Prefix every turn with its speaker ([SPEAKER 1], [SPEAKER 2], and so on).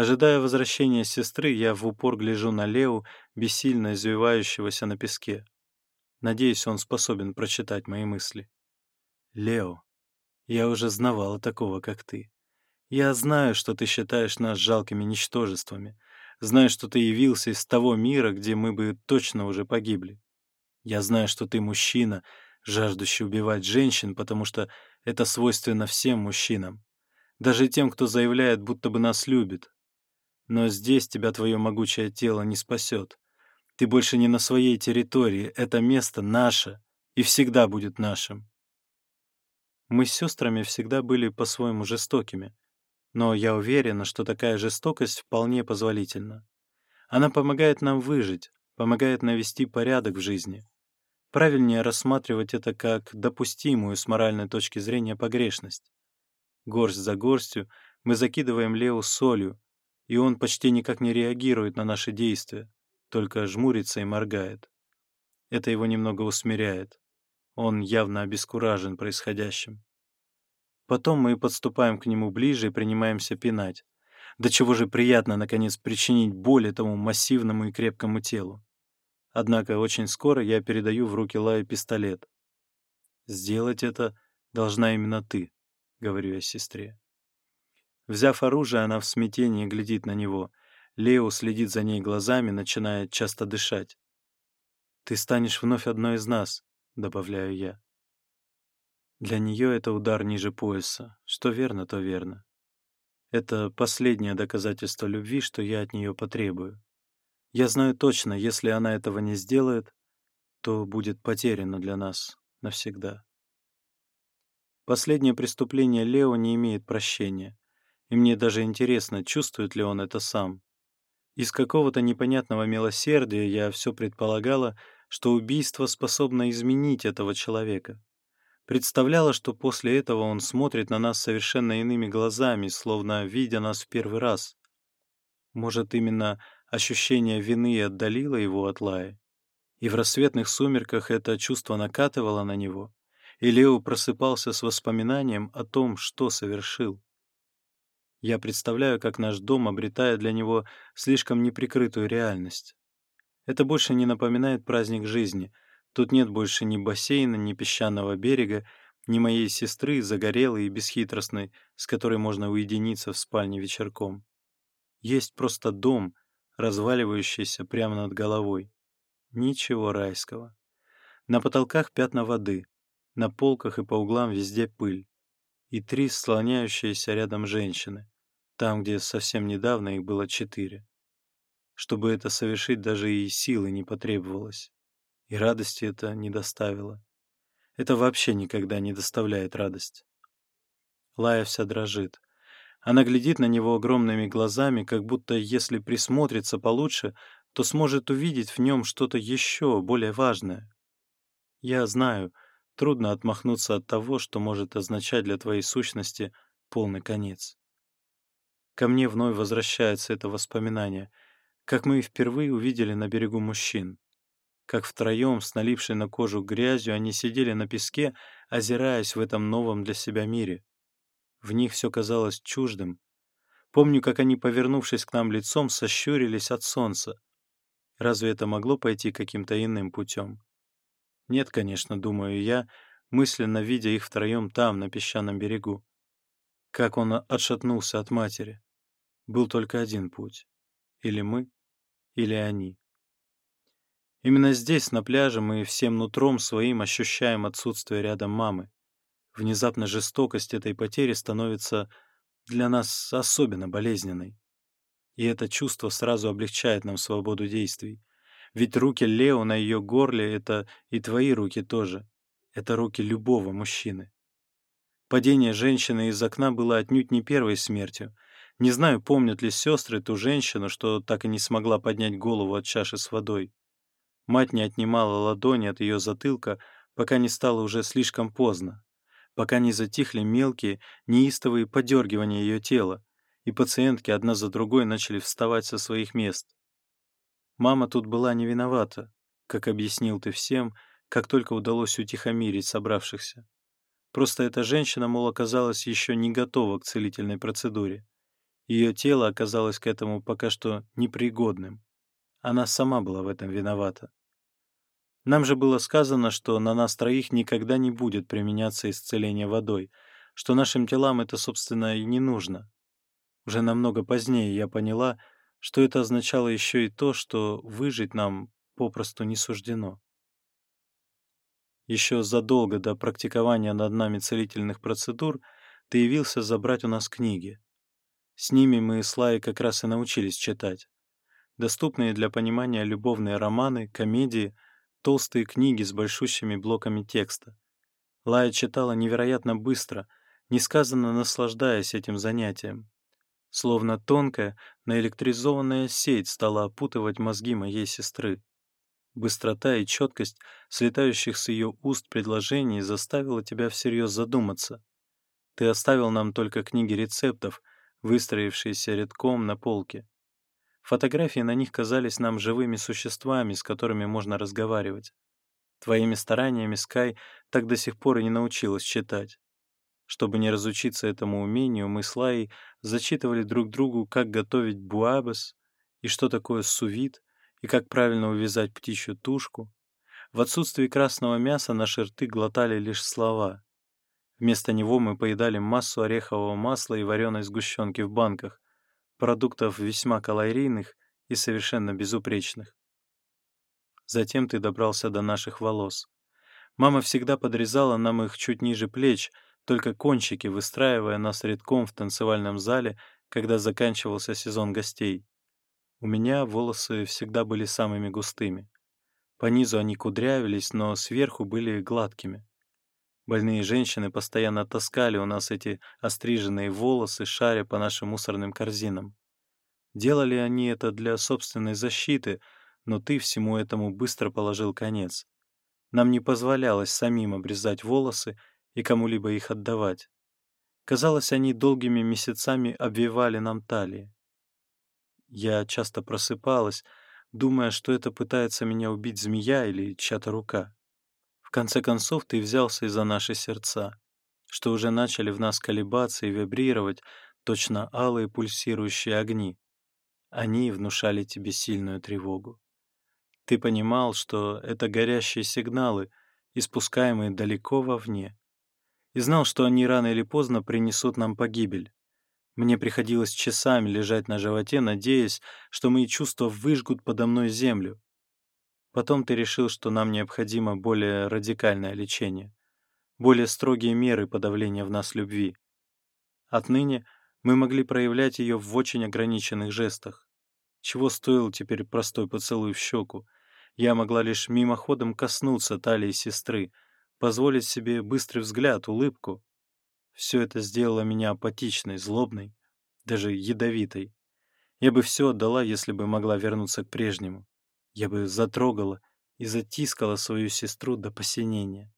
[SPEAKER 1] Ожидая возвращения сестры, я в упор гляжу на Лео, бессильно извивающегося на песке. Надеюсь, он способен прочитать мои мысли. «Лео, я уже знавала такого, как ты. Я знаю, что ты считаешь нас жалкими ничтожествами. Знаю, что ты явился из того мира, где мы бы точно уже погибли. Я знаю, что ты мужчина, жаждущий убивать женщин, потому что это свойственно всем мужчинам. Даже тем, кто заявляет, будто бы нас любит, но здесь тебя твое могучее тело не спасет. Ты больше не на своей территории, это место наше и всегда будет нашим. Мы с сестрами всегда были по-своему жестокими, но я уверена, что такая жестокость вполне позволительна. Она помогает нам выжить, помогает навести порядок в жизни. Правильнее рассматривать это как допустимую с моральной точки зрения погрешность. Горсть за горстью мы закидываем Лео солью, и он почти никак не реагирует на наши действия, только жмурится и моргает. Это его немного усмиряет. Он явно обескуражен происходящим. Потом мы подступаем к нему ближе и принимаемся пинать. До чего же приятно, наконец, причинить боль этому массивному и крепкому телу. Однако очень скоро я передаю в руки Лаю пистолет. «Сделать это должна именно ты», — говорю я сестре. Взяв оружие, она в смятении глядит на него. Лео следит за ней глазами, начинает часто дышать. «Ты станешь вновь одной из нас», — добавляю я. Для нее это удар ниже пояса. Что верно, то верно. Это последнее доказательство любви, что я от нее потребую. Я знаю точно, если она этого не сделает, то будет потеряно для нас навсегда. Последнее преступление Лео не имеет прощения и мне даже интересно, чувствует ли он это сам. Из какого-то непонятного милосердия я все предполагала, что убийство способно изменить этого человека. Представляла, что после этого он смотрит на нас совершенно иными глазами, словно видя нас в первый раз. Может, именно ощущение вины отдалило его от Лаи? И в рассветных сумерках это чувство накатывало на него? И Лео просыпался с воспоминанием о том, что совершил. Я представляю, как наш дом обретает для него слишком неприкрытую реальность. Это больше не напоминает праздник жизни. Тут нет больше ни бассейна, ни песчаного берега, ни моей сестры, загорелой и бесхитростной, с которой можно уединиться в спальне вечерком. Есть просто дом, разваливающийся прямо над головой. Ничего райского. На потолках пятна воды, на полках и по углам везде пыль и три слоняющиеся рядом женщины, там, где совсем недавно их было четыре. Чтобы это совершить, даже и силы не потребовалось, и радости это не доставило. Это вообще никогда не доставляет радость. Лая вся дрожит. Она глядит на него огромными глазами, как будто, если присмотрится получше, то сможет увидеть в нем что-то еще более важное. Я знаю — Трудно отмахнуться от того, что может означать для твоей сущности полный конец. Ко мне вновь возвращается это воспоминание, как мы и впервые увидели на берегу мужчин. Как втроем, с налившей на кожу грязью, они сидели на песке, озираясь в этом новом для себя мире. В них все казалось чуждым. Помню, как они, повернувшись к нам лицом, сощурились от солнца. Разве это могло пойти каким-то иным путем? Нет, конечно, думаю я, мысленно видя их втроем там, на песчаном берегу. Как он отшатнулся от матери. Был только один путь. Или мы, или они. Именно здесь, на пляже, мы всем нутром своим ощущаем отсутствие рядом мамы. Внезапно жестокость этой потери становится для нас особенно болезненной. И это чувство сразу облегчает нам свободу действий. Ведь руки Лео на ее горле — это и твои руки тоже. Это руки любого мужчины. Падение женщины из окна было отнюдь не первой смертью. Не знаю, помнят ли сестры ту женщину, что так и не смогла поднять голову от чаши с водой. Мать не отнимала ладони от ее затылка, пока не стало уже слишком поздно, пока не затихли мелкие, неистовые подергивания ее тела, и пациентки одна за другой начали вставать со своих мест. Мама тут была не виновата, как объяснил ты всем, как только удалось утихомирить собравшихся. Просто эта женщина, мол, оказалась еще не готова к целительной процедуре. Ее тело оказалось к этому пока что непригодным. Она сама была в этом виновата. Нам же было сказано, что на нас троих никогда не будет применяться исцеление водой, что нашим телам это, собственно, и не нужно. Уже намного позднее я поняла, что это означало еще и то, что выжить нам попросту не суждено. Еще задолго до практикования над нами целительных процедур ты явился забрать у нас книги. С ними мы с Лай как раз и научились читать. Доступные для понимания любовные романы, комедии, толстые книги с большущими блоками текста. Лая читала невероятно быстро, несказанно наслаждаясь этим занятием. Словно тонкая, наэлектризованная сеть стала опутывать мозги моей сестры. Быстрота и четкость слетающих с ее уст предложений заставила тебя всерьез задуматься. Ты оставил нам только книги рецептов, выстроившиеся редком на полке. Фотографии на них казались нам живыми существами, с которыми можно разговаривать. Твоими стараниями Скай так до сих пор и не научилась читать. Чтобы не разучиться этому умению, мы с Лаей зачитывали друг другу, как готовить буабас и что такое сувит, и как правильно увязать птичью тушку. В отсутствии красного мяса наши рты глотали лишь слова. Вместо него мы поедали массу орехового масла и вареной сгущенки в банках, продуктов весьма калорийных и совершенно безупречных. Затем ты добрался до наших волос. Мама всегда подрезала нам их чуть ниже плеч — только кончики выстраивая нас редком в танцевальном зале, когда заканчивался сезон гостей. У меня волосы всегда были самыми густыми. По низу они кудрявились, но сверху были гладкими. Больные женщины постоянно таскали у нас эти остриженные волосы, шаря по нашим мусорным корзинам. Делали они это для собственной защиты, но ты всему этому быстро положил конец. Нам не позволялось самим обрезать волосы, и кому-либо их отдавать. Казалось, они долгими месяцами обвивали нам талии. Я часто просыпалась, думая, что это пытается меня убить змея или чья-то рука. В конце концов, ты взялся и за наши сердца, что уже начали в нас колебаться и вибрировать, точно алые пульсирующие огни. Они внушали тебе сильную тревогу. Ты понимал, что это горящие сигналы, испускаемые далеко вовне, и знал, что они рано или поздно принесут нам погибель. Мне приходилось часами лежать на животе, надеясь, что мои чувства выжгут подо мной землю. Потом ты решил, что нам необходимо более радикальное лечение, более строгие меры подавления в нас любви. Отныне мы могли проявлять ее в очень ограниченных жестах. Чего стоил теперь простой поцелуй в щеку? Я могла лишь мимоходом коснуться талии сестры — позволить себе быстрый взгляд, улыбку. Все это сделало меня апатичной, злобной, даже ядовитой. Я бы все отдала, если бы могла вернуться к прежнему. Я бы затрогала и затискала свою сестру до посинения.